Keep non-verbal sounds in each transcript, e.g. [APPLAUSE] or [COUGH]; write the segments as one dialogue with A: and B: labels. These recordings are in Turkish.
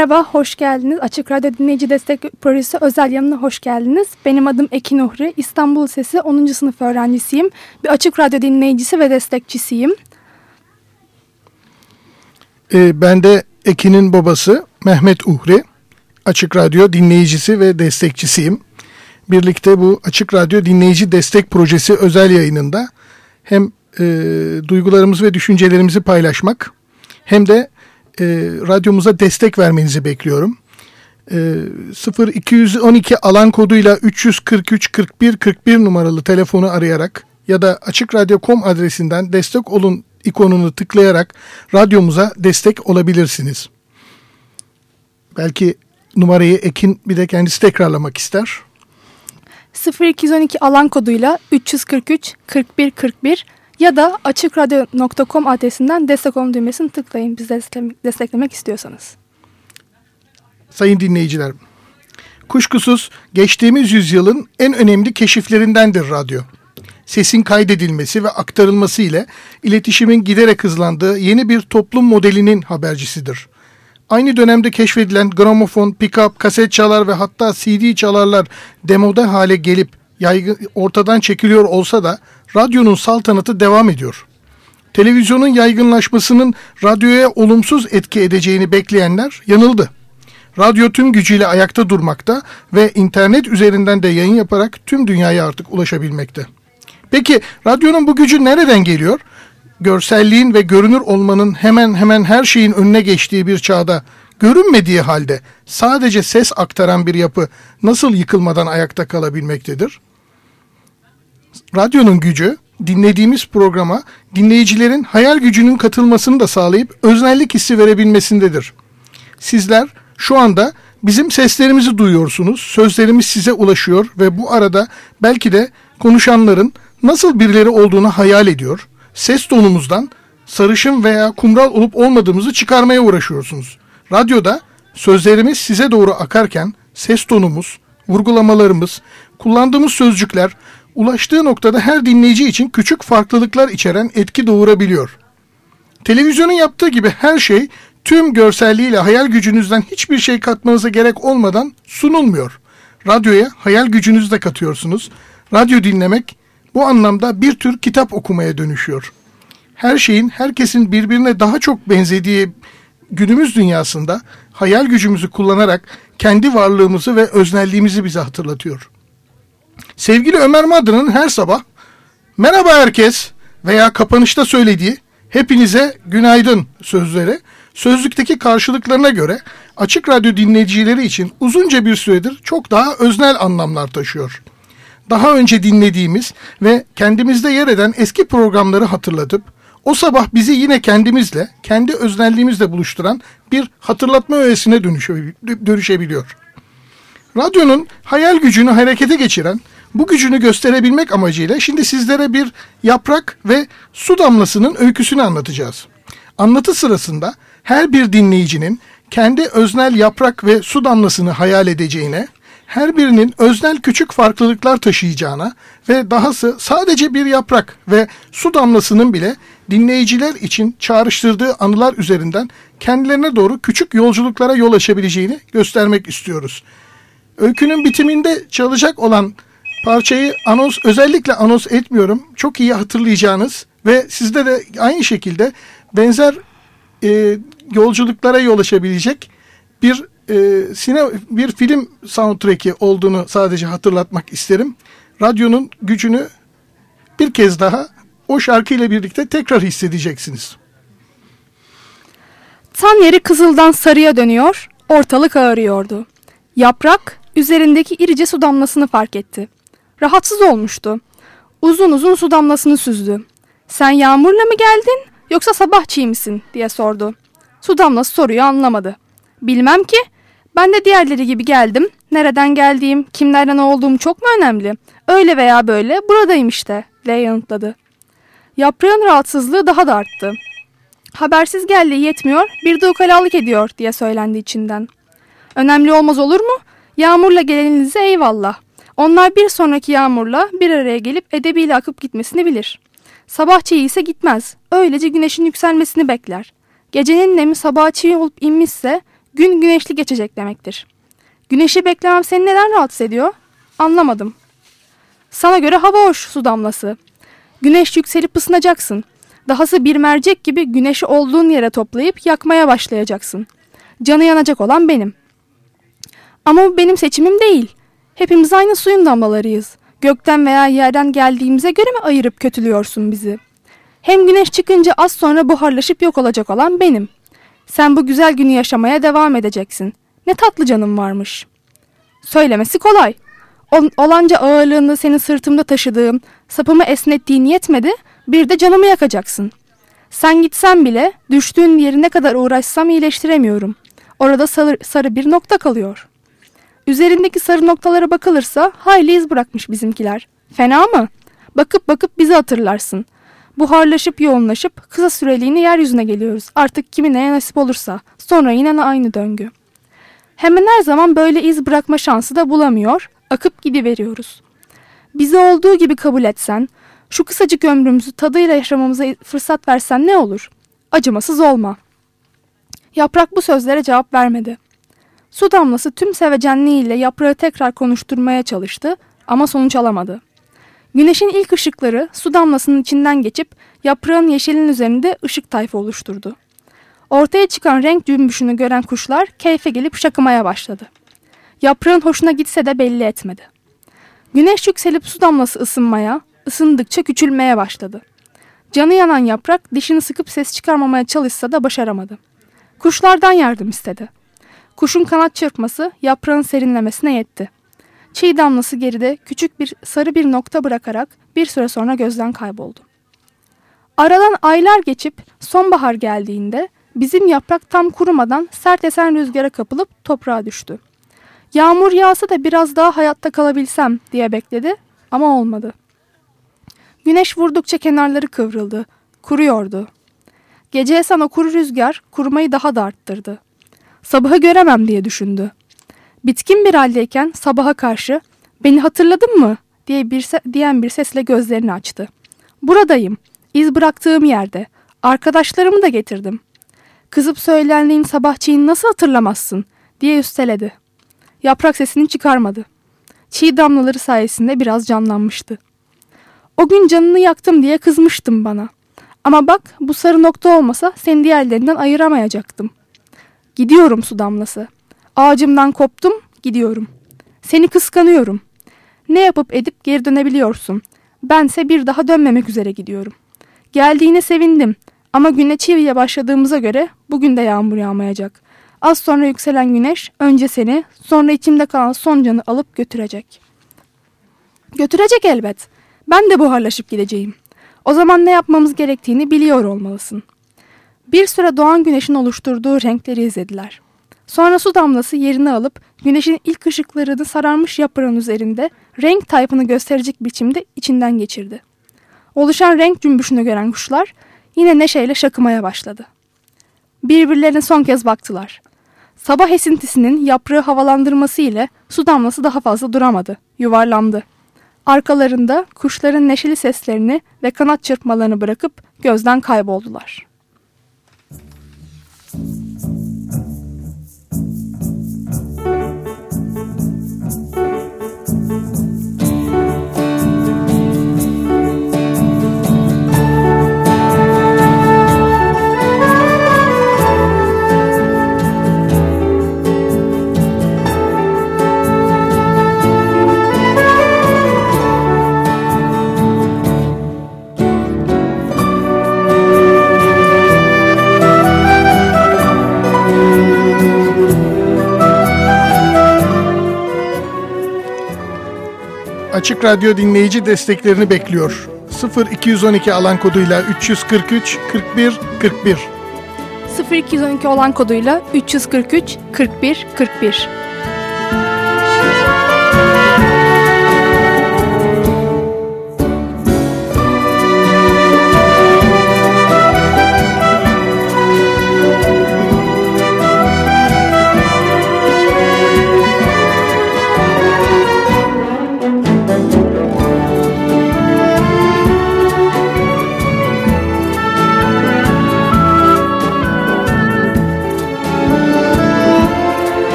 A: Merhaba, hoş geldiniz. Açık Radyo Dinleyici Destek Projesi özel yanına hoş geldiniz. Benim adım Ekin Uhri, İstanbul Sesi 10. sınıf öğrencisiyim. Bir Açık Radyo dinleyicisi ve destekçisiyim.
B: Ee, ben de Ekin'in babası Mehmet Uhri. Açık Radyo dinleyicisi ve destekçisiyim. Birlikte bu Açık Radyo Dinleyici Destek Projesi özel yayınında hem e, duygularımızı ve düşüncelerimizi paylaşmak hem de e, radyomuza destek vermenizi bekliyorum. E, 0212 alan koduyla 343 41 41 numaralı telefonu arayarak ya da açıkradyo.com adresinden destek olun ikonunu tıklayarak radyomuza destek olabilirsiniz. Belki numarayı Ekin bir de kendisi tekrarlamak ister.
A: 0212 alan koduyla 343 41 41 ya da açıkradyo.com adresinden destek olun düğmesini tıklayın biz desteklemek, desteklemek istiyorsanız.
B: Sayın dinleyiciler, kuşkusuz geçtiğimiz yüzyılın en önemli keşiflerindendir radyo. Sesin kaydedilmesi ve aktarılması ile iletişimin giderek hızlandığı yeni bir toplum modelinin habercisidir. Aynı dönemde keşfedilen gramofon, pick-up, kaset çalar ve hatta CD çalarlar demode hale gelip yaygın, ortadan çekiliyor olsa da radyonun saltanatı devam ediyor. Televizyonun yaygınlaşmasının radyoya olumsuz etki edeceğini bekleyenler yanıldı. Radyo tüm gücüyle ayakta durmakta ve internet üzerinden de yayın yaparak tüm dünyaya artık ulaşabilmekte. Peki radyonun bu gücü nereden geliyor? Görselliğin ve görünür olmanın hemen hemen her şeyin önüne geçtiği bir çağda görünmediği halde sadece ses aktaran bir yapı nasıl yıkılmadan ayakta kalabilmektedir? Radyonun gücü dinlediğimiz programa dinleyicilerin hayal gücünün katılmasını da sağlayıp öznellik hissi verebilmesindedir. Sizler şu anda bizim seslerimizi duyuyorsunuz, sözlerimiz size ulaşıyor ve bu arada belki de konuşanların nasıl birileri olduğunu hayal ediyor, ses tonumuzdan sarışın veya kumral olup olmadığımızı çıkarmaya uğraşıyorsunuz. Radyoda sözlerimiz size doğru akarken ses tonumuz, vurgulamalarımız, kullandığımız sözcükler ulaştığı noktada her dinleyici için küçük farklılıklar içeren etki doğurabiliyor. Televizyonun yaptığı gibi her şey tüm görselliğiyle hayal gücünüzden hiçbir şey katmanıza gerek olmadan sunulmuyor. Radyoya hayal gücünüzü de katıyorsunuz. Radyo dinlemek bu anlamda bir tür kitap okumaya dönüşüyor. Her şeyin herkesin birbirine daha çok benzediği günümüz dünyasında hayal gücümüzü kullanarak kendi varlığımızı ve öznelliğimizi bize hatırlatıyor. Sevgili Ömer Madra'nın her sabah merhaba herkes veya kapanışta söylediği hepinize günaydın sözleri sözlükteki karşılıklarına göre açık radyo dinleyicileri için uzunca bir süredir çok daha öznel anlamlar taşıyor. Daha önce dinlediğimiz ve kendimizde yer eden eski programları hatırlatıp o sabah bizi yine kendimizle, kendi öznelliğimizle buluşturan bir hatırlatma öğesine dönüşebiliyor. Radyonun hayal gücünü harekete geçiren, bu gücünü gösterebilmek amacıyla şimdi sizlere bir yaprak ve su damlasının öyküsünü anlatacağız. Anlatı sırasında her bir dinleyicinin kendi öznel yaprak ve su damlasını hayal edeceğine, her birinin öznel küçük farklılıklar taşıyacağına ve dahası sadece bir yaprak ve su damlasının bile dinleyiciler için çağrıştırdığı anılar üzerinden kendilerine doğru küçük yolculuklara yol açabileceğini göstermek istiyoruz. Öykünün bitiminde çalacak olan parçayı anons özellikle anons etmiyorum. Çok iyi hatırlayacağınız ve sizde de aynı şekilde benzer e, yolculuklara yol açabilecek bir e, sine bir film soundtrack'i olduğunu sadece hatırlatmak isterim. Radyonun gücünü bir kez daha o şarkıyla birlikte tekrar hissedeceksiniz.
A: Tan yeri kızıldan sarıya dönüyor, ortalık ağrıyordu. Yaprak üzerindeki irice su damlasını fark etti. Rahatsız olmuştu. Uzun uzun su damlasını süzdü. Sen yağmurla mı geldin yoksa sabah çiğ misin diye sordu. Su damlası soruyu anlamadı. Bilmem ki ben de diğerleri gibi geldim. Nereden geldiğim, kimlerden olduğum çok mu önemli? Öyle veya böyle buradayım işte diye yanıtladı. Yaprağın rahatsızlığı daha da arttı. Habersiz geldiği yetmiyor bir de ukalalık ediyor diye söylendi içinden. Önemli olmaz olur mu? Yağmurla geleninize eyvallah. Onlar bir sonraki yağmurla bir araya gelip edebiyle akıp gitmesini bilir. Sabah çiğ ise gitmez. Öylece güneşin yükselmesini bekler. Gecenin nemi sabah çiğ olup inmişse gün güneşli geçecek demektir. Güneşi beklemem seni neden rahatsız ediyor? Anlamadım. Sana göre hava hoş su damlası. Güneş yükselip ısınacaksın. Dahası bir mercek gibi güneşi olduğun yere toplayıp yakmaya başlayacaksın. Canı yanacak olan benim. Ama bu benim seçimim değil. Hepimiz aynı suyun damlalarıyız. Gökten veya yerden geldiğimize göre mi ayırıp kötülüyorsun bizi? Hem güneş çıkınca az sonra buharlaşıp yok olacak olan benim. Sen bu güzel günü yaşamaya devam edeceksin. Ne tatlı canım varmış. Söylemesi kolay. Ol, olanca ağırlığında seni sırtımda taşıdığım, sapımı esnettiğin yetmedi, bir de canımı yakacaksın. Sen gitsen bile düştüğün yeri ne kadar uğraşsam iyileştiremiyorum. Orada sarı, sarı bir nokta kalıyor. Üzerindeki sarı noktalara bakılırsa hayli iz bırakmış bizimkiler. Fena mı? Bakıp bakıp bizi hatırlarsın. Buharlaşıp yoğunlaşıp kısa süreliğine yeryüzüne geliyoruz. Artık kimi neye nasip olursa. Sonra yine aynı döngü. Hemen her zaman böyle iz bırakma şansı da bulamıyor, akıp gidiveriyoruz. Bizi olduğu gibi kabul etsen, şu kısacık ömrümüzü tadıyla yaşamamıza fırsat versen ne olur? Acımasız olma. Yaprak bu sözlere cevap vermedi. Su damlası tüm sevecenliğiyle yaprağı tekrar konuşturmaya çalıştı ama sonuç alamadı. Güneşin ilk ışıkları su damlasının içinden geçip yaprağın yeşilin üzerinde ışık tayfı oluşturdu. Ortaya çıkan renk cümbüşünü gören kuşlar keyfe gelip şakımaya başladı. Yaprağın hoşuna gitse de belli etmedi. Güneş yükselip su damlası ısınmaya, ısındıkça küçülmeye başladı. Canı yanan yaprak dişini sıkıp ses çıkarmamaya çalışsa da başaramadı. Kuşlardan yardım istedi. Kuşun kanat çırpması yaprağın serinlemesine yetti. Çiğ damlası geride küçük bir sarı bir nokta bırakarak bir süre sonra gözden kayboldu. Aradan aylar geçip sonbahar geldiğinde bizim yaprak tam kurumadan sert esen rüzgara kapılıp toprağa düştü. Yağmur yağsa da biraz daha hayatta kalabilsem diye bekledi ama olmadı. Güneş vurdukça kenarları kıvrıldı. Kuruyordu. Gece esen o kuru rüzgar kurumayı daha da arttırdı. Sabahı göremem diye düşündü. Bitkin bir haldeyken sabaha karşı beni hatırladın mı diye bir diyen bir sesle gözlerini açtı. Buradayım. İz bıraktığım yerde. Arkadaşlarımı da getirdim. Kızıp söylendiğin sabahçıyı nasıl hatırlamazsın diye üsteledi. Yaprak sesini çıkarmadı. Çiğ damlaları sayesinde biraz canlanmıştı. O gün canını yaktım diye kızmıştım bana. Ama bak bu sarı nokta olmasa seni diğerlerinden ayıramayacaktım. Gidiyorum su damlası. Ağacımdan koptum, gidiyorum. Seni kıskanıyorum. Ne yapıp edip geri dönebiliyorsun. Bense bir daha dönmemek üzere gidiyorum. Geldiğine sevindim. Ama güne çiviye başladığımıza göre bugün de yağmur yağmayacak. Az sonra yükselen güneş önce seni sonra içimde kalan son canı alıp götürecek. Götürecek elbet. Ben de buharlaşıp gideceğim. O zaman ne yapmamız gerektiğini biliyor olmalısın. Bir süre doğan güneşin oluşturduğu renkleri izlediler. Sonra su damlası yerini alıp güneşin ilk ışıklarını sararmış yaprağın üzerinde renk tayfını gösterecek biçimde içinden geçirdi. Oluşan renk cümbüşünü gören kuşlar yine neşeyle şakımaya başladı. Birbirlerine son kez baktılar. Sabah esintisinin yaprağı havalandırması ile su damlası daha fazla duramadı, yuvarlandı. Arkalarında kuşların neşeli seslerini ve kanat çırpmalarını bırakıp gözden kayboldular. Bye.
B: Açık Radyo dinleyici desteklerini bekliyor. 0212 alan koduyla 343 41 41
A: 0212 olan koduyla 343 41 41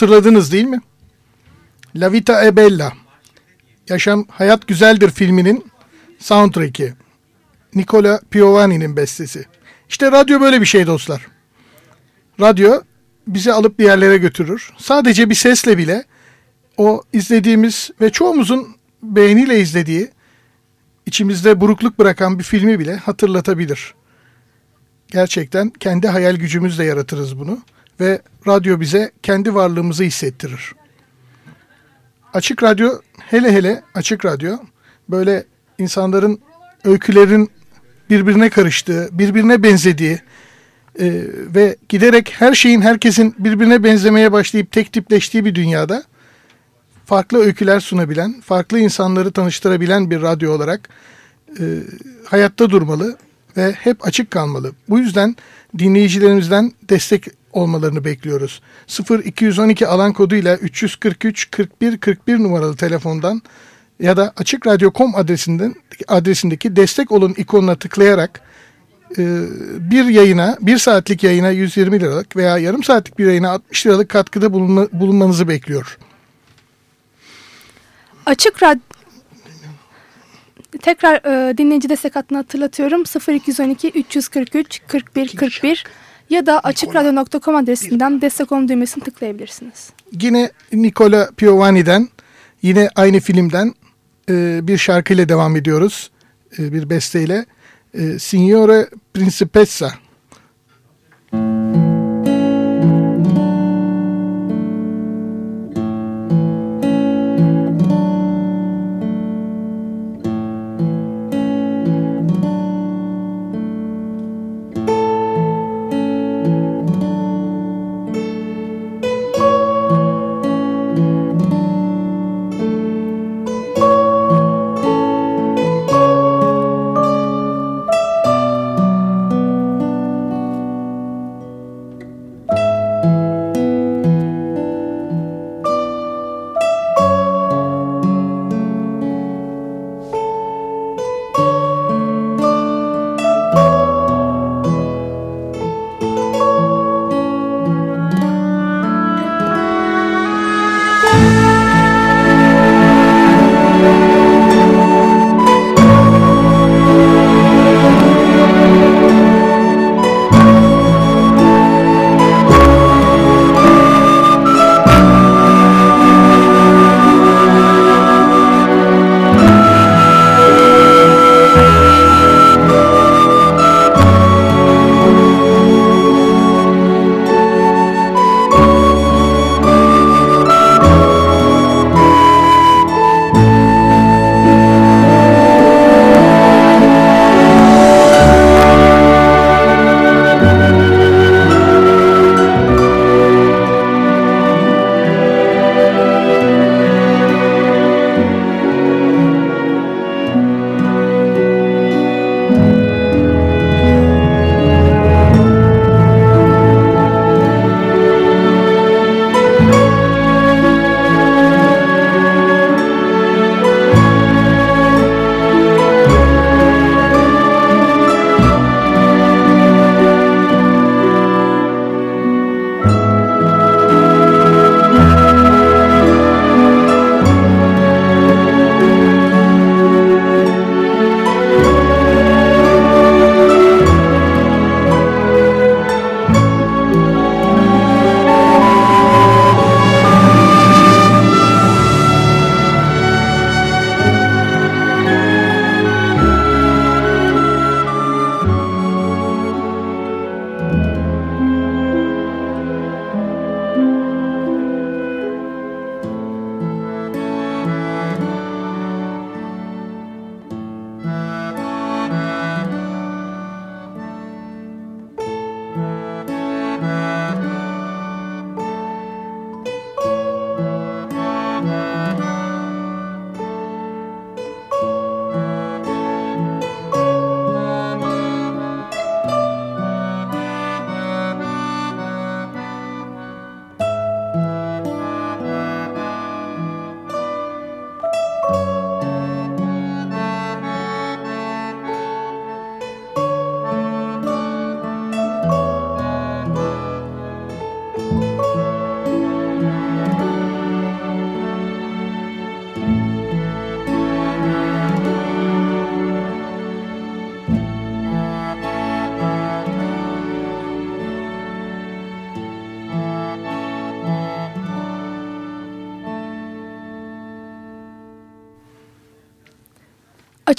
B: hatırladınız değil mi? La Vita e Bella. Yaşam Hayat Güzeldir filminin soundtrack'i. Nicola Piovani'nin bestesi. İşte radyo böyle bir şey dostlar. Radyo bizi alıp bir yerlere götürür. Sadece bir sesle bile o izlediğimiz ve çoğumuzun beğeniyle izlediği içimizde burukluk bırakan bir filmi bile hatırlatabilir. Gerçekten kendi hayal gücümüzle yaratırız bunu ve radyo bize kendi varlığımızı hissettirir. Açık radyo hele hele açık radyo böyle insanların öykülerin birbirine karıştığı, birbirine benzediği e, ve giderek her şeyin herkesin birbirine benzemeye başlayıp tek tipleştiği bir dünyada farklı öyküler sunabilen, farklı insanları tanıştırabilen bir radyo olarak e, hayatta durmalı ve hep açık kalmalı. Bu yüzden dinleyicilerimizden destek olmalarını bekliyoruz. 0212 alan koduyla 343 41 41 numaralı telefondan ya da açıkradyo.com adresinden adresindeki destek olun ikonuna tıklayarak e, bir yayına, bir saatlik yayına 120 liralık veya yarım saatlik bir yayına 60 liralık katkıda bulunma, bulunmanızı bekliyor.
A: Açık Radyo Tekrar e, dinleyici destek hattını hatırlatıyorum. 0212 343 41 41 ya da açıkradyo.com adresinden destek olun düğmesini tıklayabilirsiniz.
B: Yine Nicola Piovani'den yine aynı filmden e, bir şarkıyla devam ediyoruz. E, bir besteyle. E, Signore Principessa.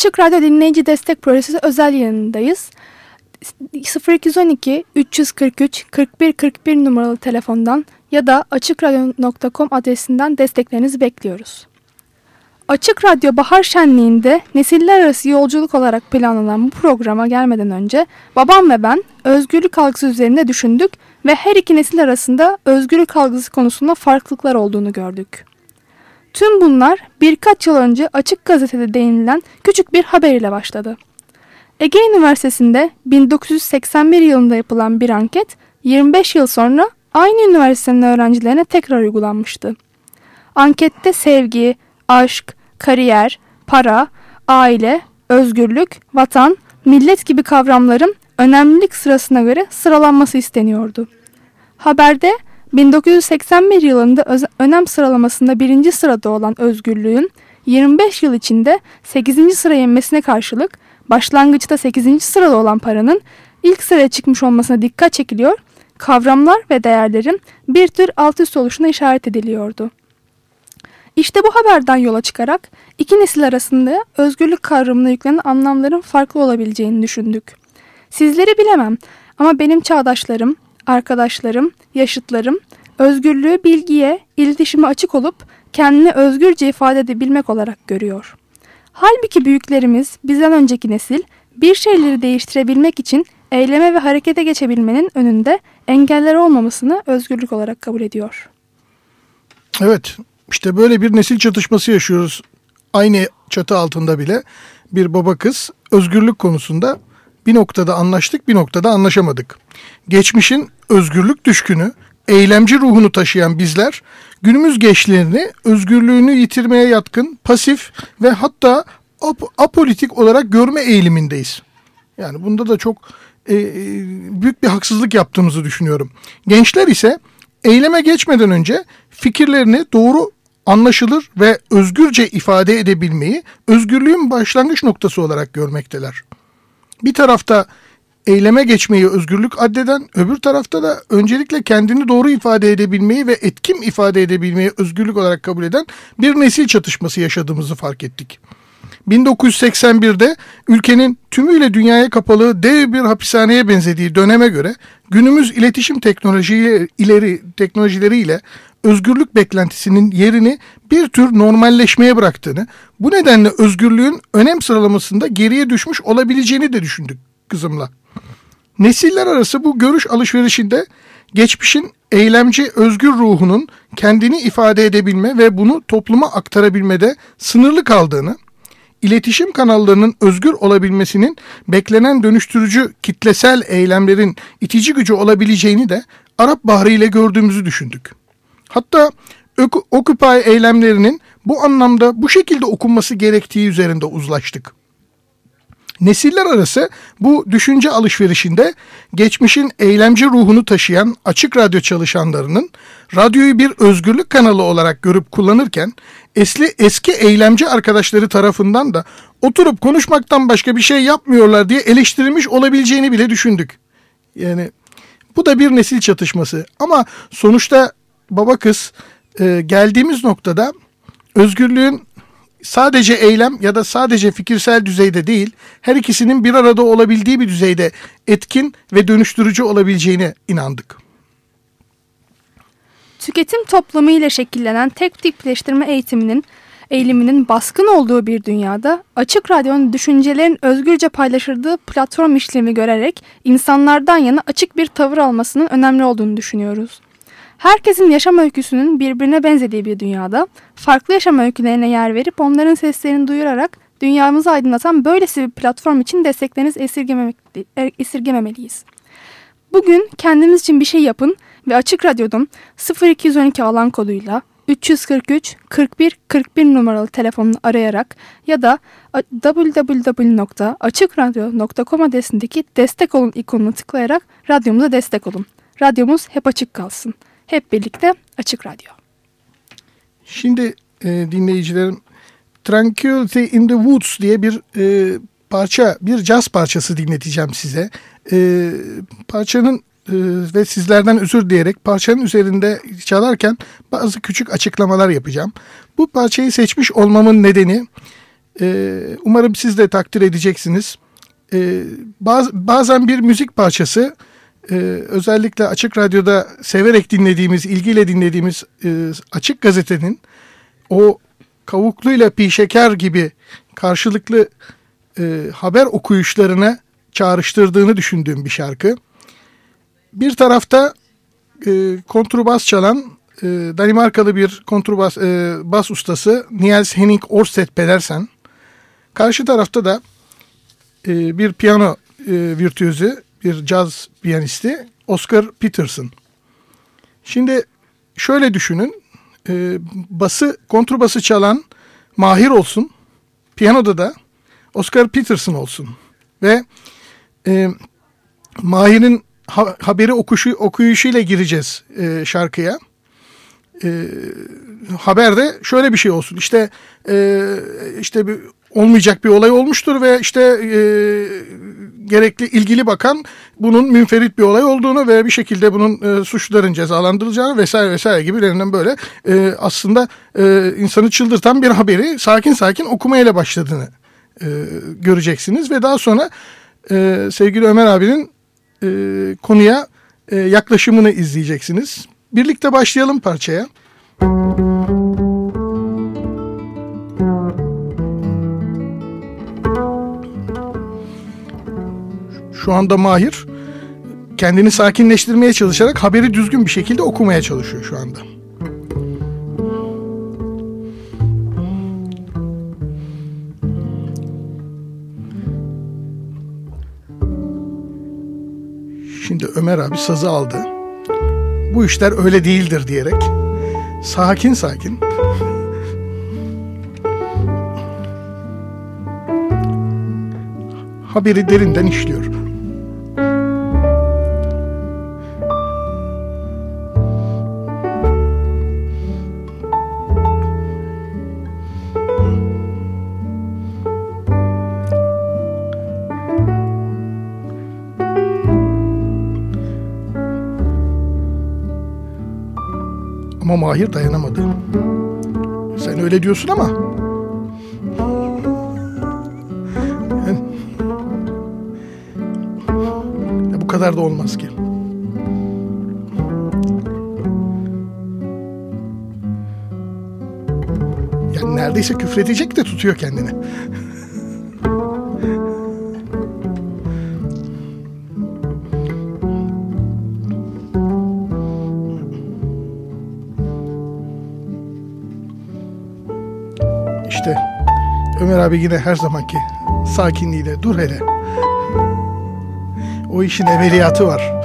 A: Açık Radyo Dinleyici Destek Projesi özel yayınındayız. 0212 343 41 41 numaralı telefondan ya da açıkradyo.com adresinden desteklerinizi bekliyoruz. Açık Radyo Bahar Şenliği'nde nesiller arası yolculuk olarak planlanan bu programa gelmeden önce babam ve ben özgürlük algısı üzerinde düşündük ve her iki nesil arasında özgürlük algısı konusunda farklılıklar olduğunu gördük. Tüm bunlar birkaç yıl önce Açık Gazete'de değinilen küçük bir haber ile başladı. Ege Üniversitesi'nde 1981 yılında yapılan bir anket 25 yıl sonra aynı üniversitenin öğrencilerine tekrar uygulanmıştı. Ankette sevgi, aşk, kariyer, para, aile, özgürlük, vatan, millet gibi kavramların önemlilik sırasına göre sıralanması isteniyordu. Haberde 1981 yılında önem sıralamasında birinci sırada olan özgürlüğün 25 yıl içinde 8. sıraya inmesine karşılık başlangıçta 8. sırada olan paranın ilk sıraya çıkmış olmasına dikkat çekiliyor, kavramlar ve değerlerin bir tür alt üst oluşuna işaret ediliyordu. İşte bu haberden yola çıkarak iki nesil arasında özgürlük kavramına yüklenen anlamların farklı olabileceğini düşündük. Sizleri bilemem ama benim çağdaşlarım, arkadaşlarım, yaşıtlarım özgürlüğü bilgiye, iletişime açık olup kendini özgürce ifade edebilmek olarak görüyor. Halbuki büyüklerimiz, bizden önceki nesil bir şeyleri değiştirebilmek için eyleme ve harekete geçebilmenin önünde engeller olmamasını özgürlük olarak kabul ediyor.
B: Evet, işte böyle bir nesil çatışması yaşıyoruz. Aynı çatı altında bile bir baba kız özgürlük konusunda bir noktada anlaştık, bir noktada anlaşamadık. Geçmişin özgürlük düşkünü, eylemci ruhunu taşıyan bizler günümüz gençlerini özgürlüğünü yitirmeye yatkın, pasif ve hatta ap apolitik olarak görme eğilimindeyiz. Yani bunda da çok e, e, büyük bir haksızlık yaptığımızı düşünüyorum. Gençler ise eyleme geçmeden önce fikirlerini doğru anlaşılır ve özgürce ifade edebilmeyi özgürlüğün başlangıç noktası olarak görmekteler. Bir tarafta eyleme geçmeyi özgürlük addeden, öbür tarafta da öncelikle kendini doğru ifade edebilmeyi ve etkin ifade edebilmeyi özgürlük olarak kabul eden bir nesil çatışması yaşadığımızı fark ettik. 1981'de ülkenin tümüyle dünyaya kapalı dev bir hapishaneye benzediği döneme göre günümüz iletişim teknolojileri ileri teknolojileriyle özgürlük beklentisinin yerini bir tür normalleşmeye bıraktığını, bu nedenle özgürlüğün önem sıralamasında geriye düşmüş olabileceğini de düşündük kızımla. Nesiller arası bu görüş alışverişinde geçmişin eylemci özgür ruhunun kendini ifade edebilme ve bunu topluma aktarabilmede sınırlı kaldığını, iletişim kanallarının özgür olabilmesinin beklenen dönüştürücü kitlesel eylemlerin itici gücü olabileceğini de Arap Bahri ile gördüğümüzü düşündük. Hatta Occupy eylemlerinin bu anlamda bu şekilde okunması gerektiği üzerinde uzlaştık. Nesiller arası bu düşünce alışverişinde geçmişin eylemci ruhunu taşıyan açık radyo çalışanlarının radyoyu bir özgürlük kanalı olarak görüp kullanırken eski, eski eylemci arkadaşları tarafından da oturup konuşmaktan başka bir şey yapmıyorlar diye eleştirilmiş olabileceğini bile düşündük. Yani bu da bir nesil çatışması ama sonuçta baba kız e, geldiğimiz noktada özgürlüğün sadece eylem ya da sadece fikirsel düzeyde değil, her ikisinin bir arada olabildiği bir düzeyde etkin ve dönüştürücü olabileceğine inandık.
A: Tüketim toplumu ile şekillenen tek tipleştirme eğitiminin eğiliminin baskın olduğu bir dünyada Açık Radyo'nun düşüncelerin özgürce paylaşıldığı platform işlemi görerek insanlardan yana açık bir tavır almasının önemli olduğunu düşünüyoruz. Herkesin yaşam öyküsünün birbirine benzediği bir dünyada farklı yaşam öykülerine yer verip onların seslerini duyurarak dünyamızı aydınlatan böylesi bir platform için desteklerinizi er, esirgememeliyiz. Bugün kendiniz için bir şey yapın ve Açık Radyo'dan 0212 alan koduyla 343 41 41 numaralı telefonunu arayarak ya da www.açıkradyo.com adresindeki destek olun ikonunu tıklayarak radyomuza destek olun. Radyomuz hep açık kalsın. Hep birlikte Açık Radyo.
B: Şimdi e, dinleyicilerim Tranquility in the Woods diye bir e, parça, bir caz parçası dinleteceğim size. E, parçanın e, ve sizlerden özür dileyerek parçanın üzerinde çalarken bazı küçük açıklamalar yapacağım. Bu parçayı seçmiş olmamın nedeni E, umarım siz de takdir edeceksiniz. E, baz, bazen bir müzik parçası e, özellikle Açık Radyo'da severek dinlediğimiz, ilgiyle dinlediğimiz e, Açık Gazete'nin o kavukluyla pi şeker gibi karşılıklı e, haber okuyuşlarına çağrıştırdığını düşündüğüm bir şarkı. Bir tarafta e, kontrbas çalan e, Danimarkalı bir kontrbas e, bas ustası Niels Henning Orsted Pedersen. Karşı tarafta da e, bir piyano e, virtüözü, bir caz piyanisti Oscar Peterson. Şimdi şöyle düşünün, e, bası, kontrbası çalan Mahir olsun, piyanoda da Oscar Peterson olsun ve e, Mahir'in ha, haberi okuşu, okuyuşuyla gireceğiz e, şarkıya. E, haberde şöyle bir şey olsun. İşte e, işte bir olmayacak bir olay olmuştur ve işte e, gerekli ilgili bakan bunun münferit bir olay olduğunu ve bir şekilde bunun e, suçluların cezalandırılacağını vesaire vesaire gibilerinden böyle e, aslında e, insanı çıldırtan bir haberi sakin sakin okumayla başladığını e, göreceksiniz ve daha sonra e, sevgili Ömer abinin e, konuya e, yaklaşımını izleyeceksiniz. Birlikte başlayalım parçaya. Şu anda Mahir kendini sakinleştirmeye çalışarak haberi düzgün bir şekilde okumaya çalışıyor şu anda. Şimdi Ömer abi sazı aldı. Bu işler öyle değildir diyerek sakin sakin haberi derinden işliyor. Ama Mahir dayanamadı. Sen öyle diyorsun ama. Ya bu kadar da olmaz ki. Yani neredeyse küfredecek de tutuyor kendini. Ömer abi yine her zamanki sakinliğiyle dur hele. O işin evveliyatı var.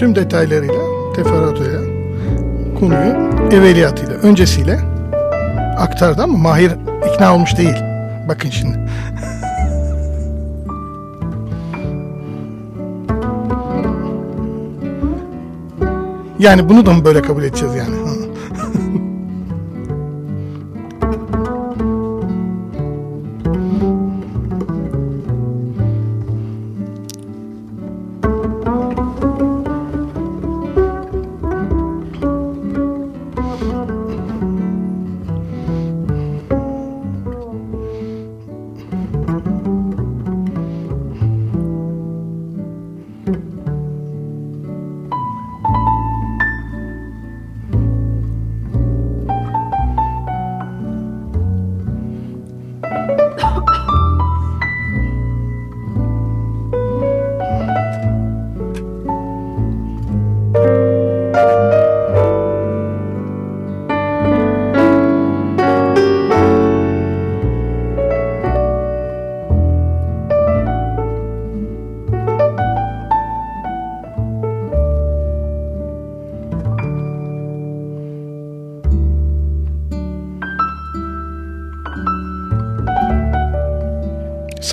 B: Tüm detaylarıyla teferruatıyla konuyu evveliyatıyla öncesiyle aktardı ama Mahir ikna olmuş değil. Bakın şimdi. Yani bunu da mı böyle kabul edeceğiz yani?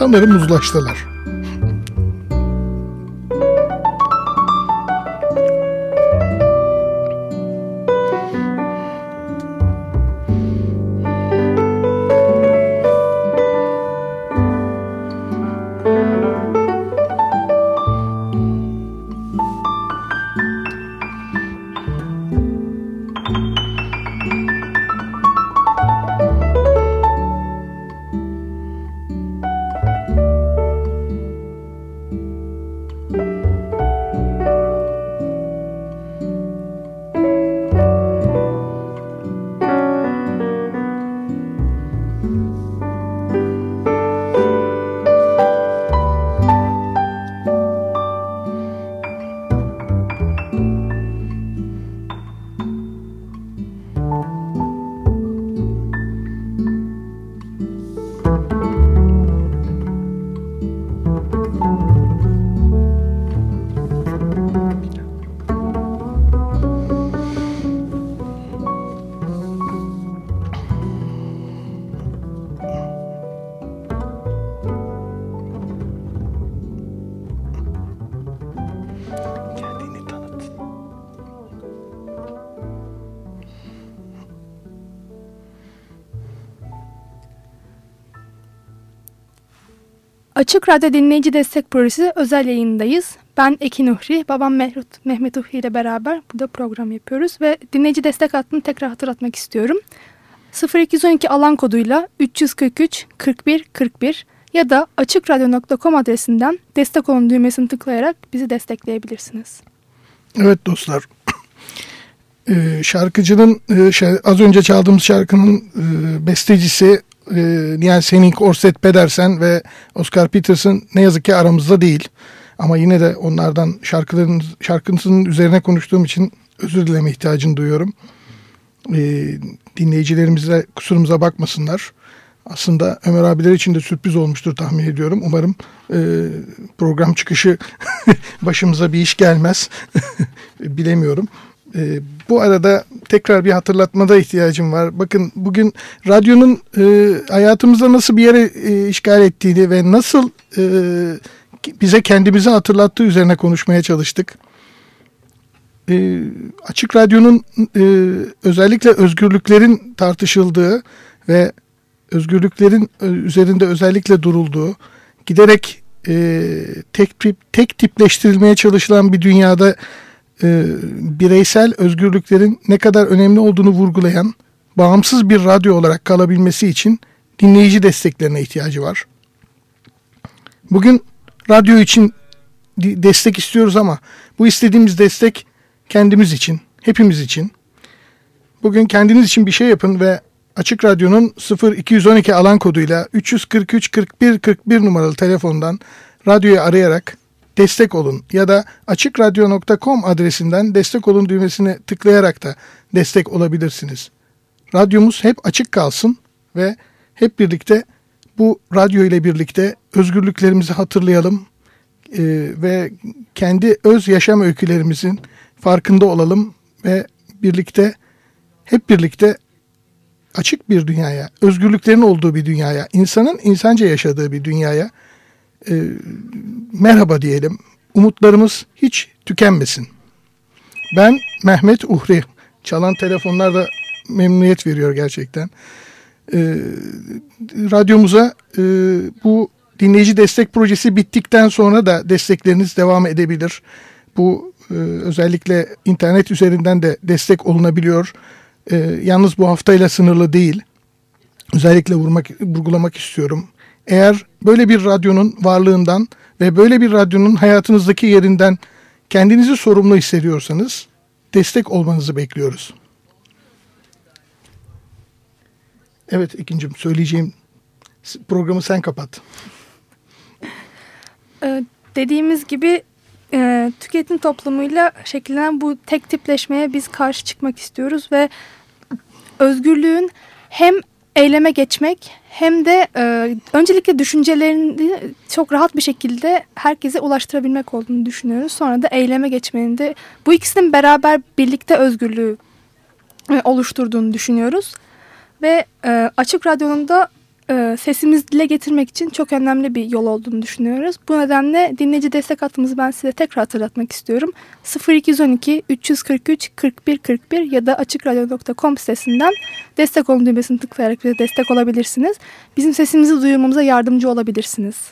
B: Sanırım uzlaştılar.
A: Açık Radyo Dinleyici Destek Projesi özel yayındayız. Ben Ekin Uhri, babam Mehmet, Mehmet Uhri ile beraber burada program yapıyoruz ve dinleyici destek hattını tekrar hatırlatmak istiyorum. 0212 alan koduyla 343 41 41 ya da açıkradyo.com adresinden destek olun düğmesini tıklayarak bizi destekleyebilirsiniz.
B: Evet dostlar. [CLEARS THROAT] Ee, şarkıcının e, az önce çaldığımız şarkının e, bestecisi e, Niall Senning, Orset Pedersen ve Oscar Peterson ne yazık ki aramızda değil. Ama yine de onlardan şarkıların şarkısının üzerine konuştuğum için özür dileme ihtiyacını duyuyorum. E, dinleyicilerimize kusurumuza bakmasınlar. Aslında Ömer abiler için de sürpriz olmuştur tahmin ediyorum. Umarım e, program çıkışı [LAUGHS] başımıza bir iş gelmez. [LAUGHS] Bilemiyorum. E, bu arada tekrar bir hatırlatmada ihtiyacım var. Bakın bugün radyonun e, hayatımızda nasıl bir yere e, işgal ettiğini ve nasıl e, bize kendimizi hatırlattığı üzerine konuşmaya çalıştık. E, açık Radyo'nun e, özellikle özgürlüklerin tartışıldığı ve özgürlüklerin e, üzerinde özellikle durulduğu, giderek e, tek, tek tipleştirilmeye çalışılan bir dünyada e, bireysel özgürlüklerin ne kadar önemli olduğunu vurgulayan bağımsız bir radyo olarak kalabilmesi için dinleyici desteklerine ihtiyacı var. Bugün radyo için destek istiyoruz ama bu istediğimiz destek kendimiz için, hepimiz için. Bugün kendiniz için bir şey yapın ve Açık Radyo'nun 0212 alan koduyla 343 41 41 numaralı telefondan radyoyu arayarak destek olun ya da açıkradyo.com adresinden destek olun düğmesine tıklayarak da destek olabilirsiniz. Radyomuz hep açık kalsın ve hep birlikte bu radyo ile birlikte özgürlüklerimizi hatırlayalım e, ve kendi öz yaşam öykülerimizin farkında olalım ve birlikte hep birlikte açık bir dünyaya, özgürlüklerin olduğu bir dünyaya, insanın insanca yaşadığı bir dünyaya e, merhaba diyelim. Umutlarımız hiç tükenmesin. Ben Mehmet Uhri. Çalan telefonlar da memnuniyet veriyor gerçekten. E, radyomuza e, bu dinleyici destek projesi bittikten sonra da destekleriniz devam edebilir. Bu e, özellikle internet üzerinden de destek olunabiliyor. E, yalnız bu haftayla sınırlı değil. Özellikle vurmak, vurgulamak istiyorum. Eğer böyle bir radyonun varlığından ve böyle bir radyonun hayatınızdaki yerinden kendinizi sorumlu hissediyorsanız destek olmanızı bekliyoruz. Evet ikincim söyleyeceğim programı sen kapat.
A: Ee, dediğimiz gibi e, tüketim toplumuyla şekillenen bu tek tipleşmeye biz karşı çıkmak istiyoruz ve özgürlüğün hem eyleme geçmek hem de e, öncelikle düşüncelerini çok rahat bir şekilde herkese ulaştırabilmek olduğunu düşünüyoruz. Sonra da eyleme geçmenin de bu ikisinin beraber birlikte özgürlüğü e, oluşturduğunu düşünüyoruz. Ve e, Açık Radyo'nun da e, sesimizi dile getirmek için çok önemli bir yol olduğunu düşünüyoruz. Bu nedenle dinleyici destek hattımızı ben size tekrar hatırlatmak istiyorum. 0212 343 41 41 ya da açıkradyo.com sitesinden destek olun düğmesini tıklayarak bize destek olabilirsiniz. Bizim sesimizi duyurmamıza yardımcı olabilirsiniz.